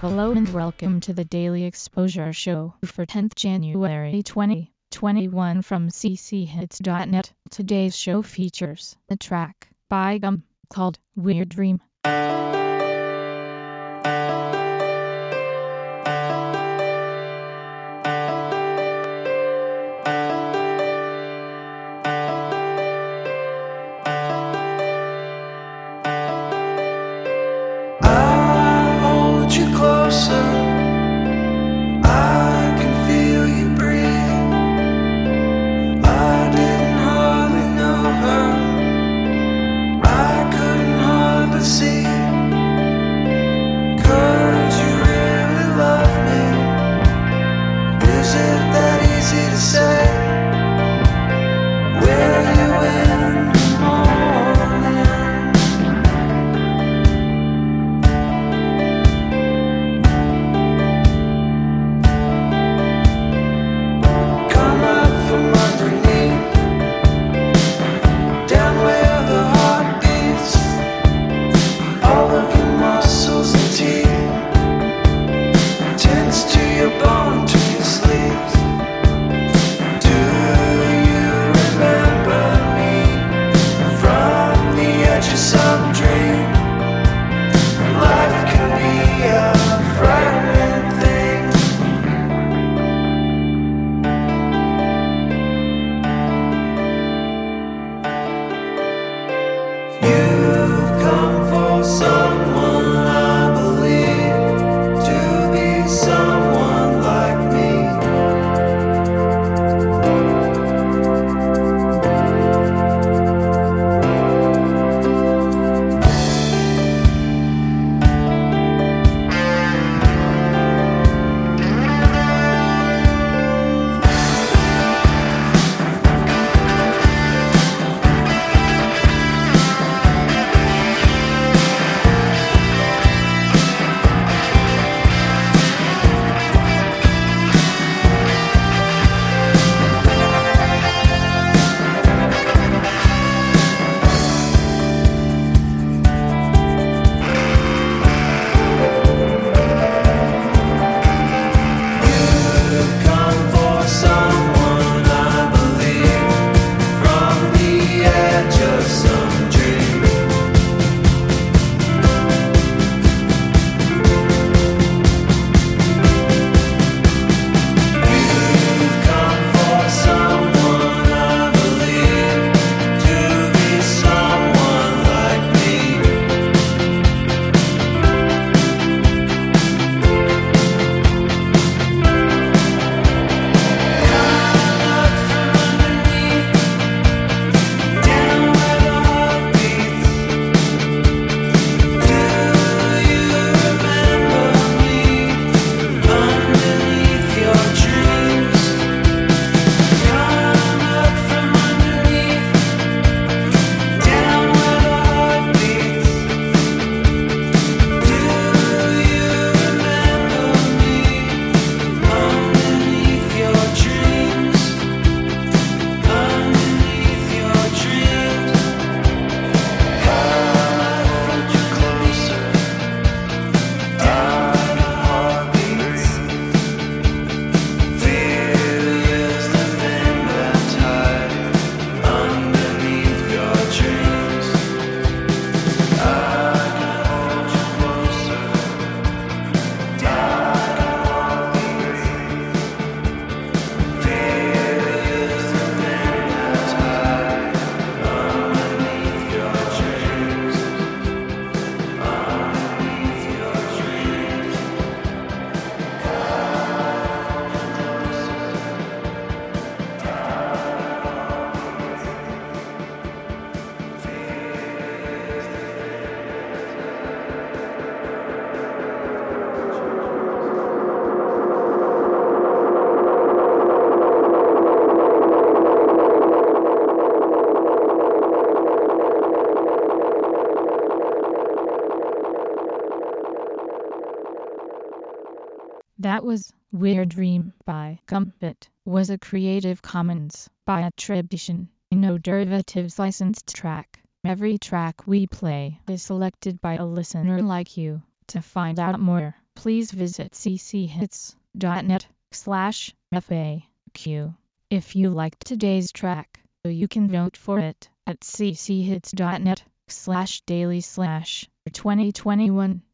Hello and welcome to the Daily Exposure Show for 10th January 2021 from cchits.net. Today's show features a track by Gum called Weird Dream. That was Weird Dream by Gumpit, was a Creative Commons by attribution, no derivatives licensed track. Every track we play is selected by a listener like you. To find out more, please visit cchits.net slash FAQ. If you liked today's track, you can vote for it at cchits.net slash daily slash 2021